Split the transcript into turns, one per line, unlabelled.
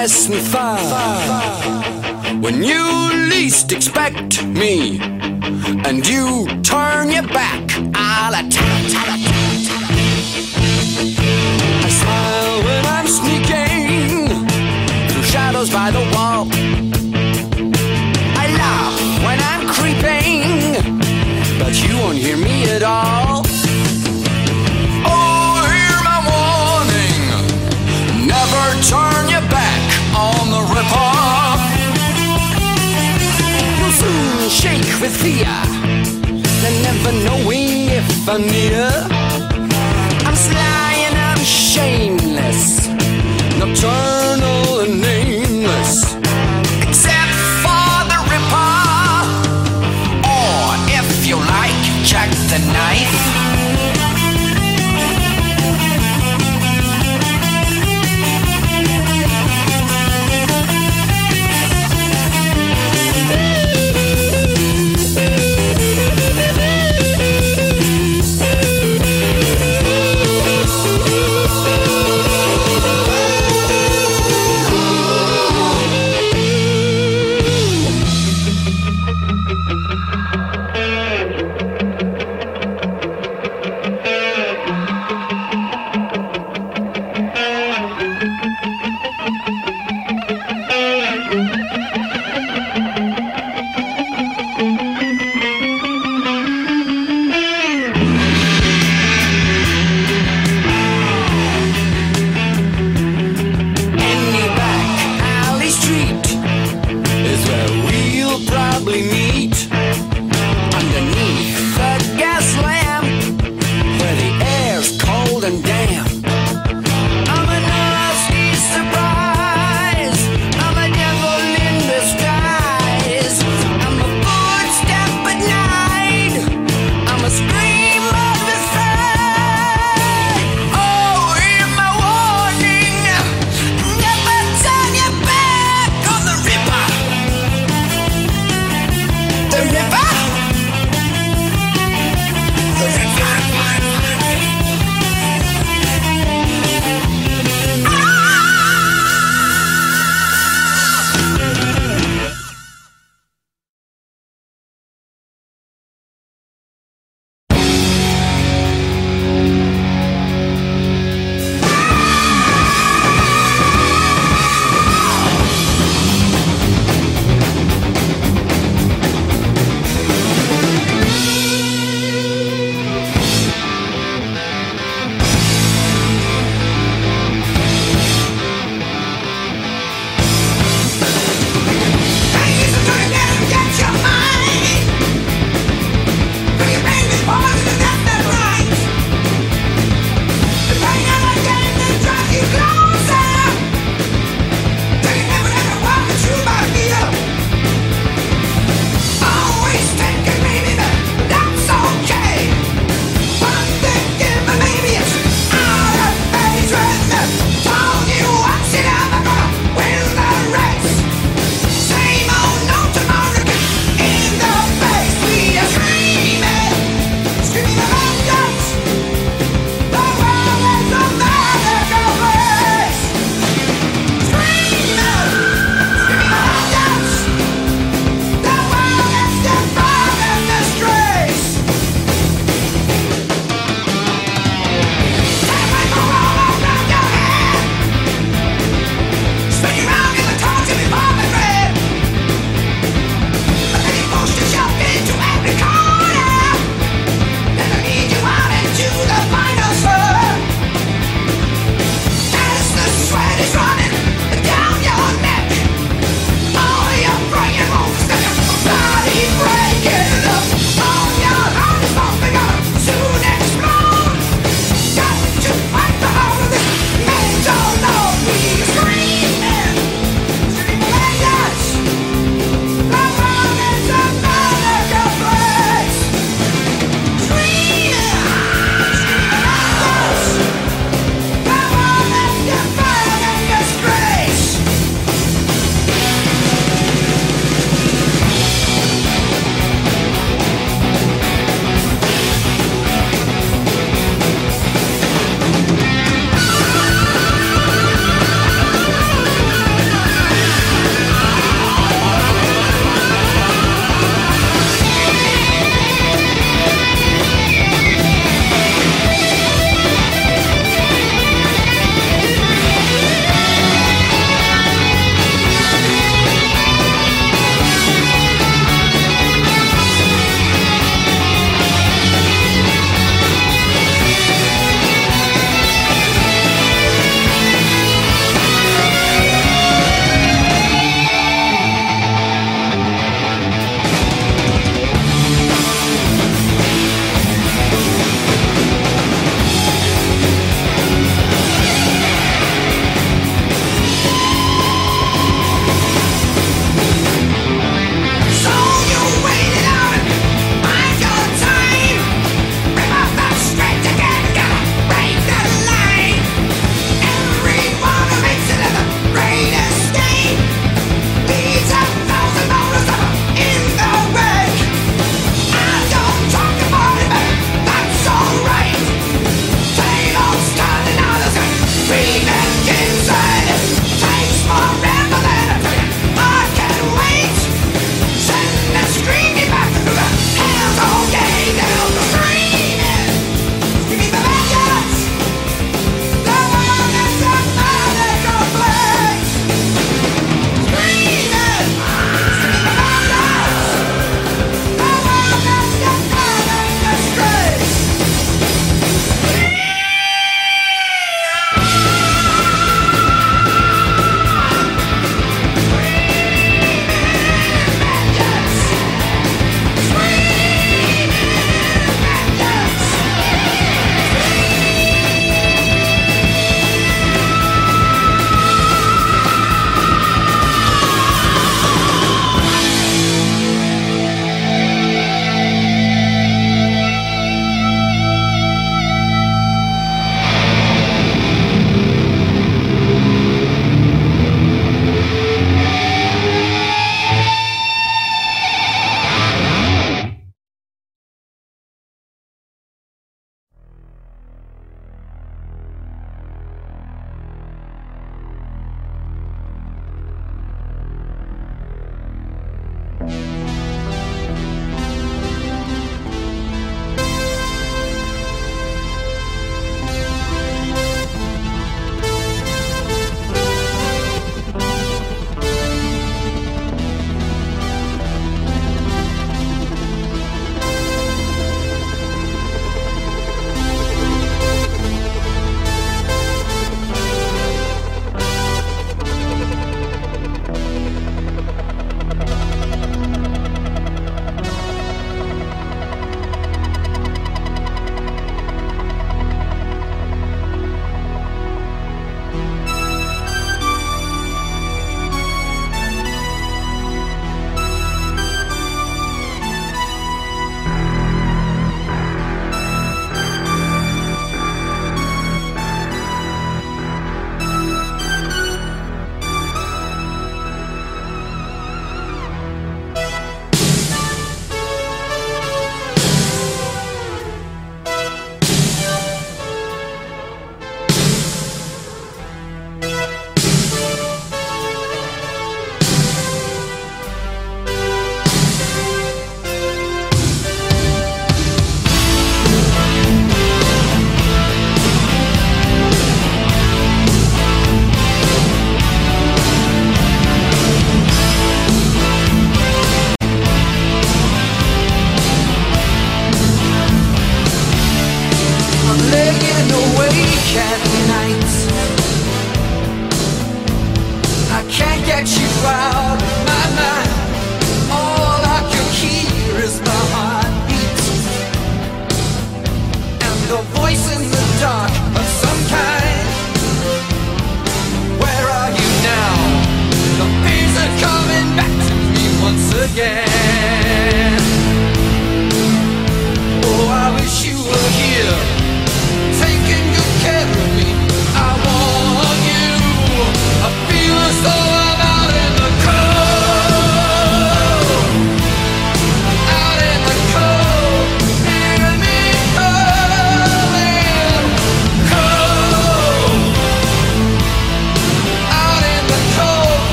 pass me by
when you least expect me, and you turn your back. I'll attack. I'll attack. shake with fear, and never knowing if
I
need her.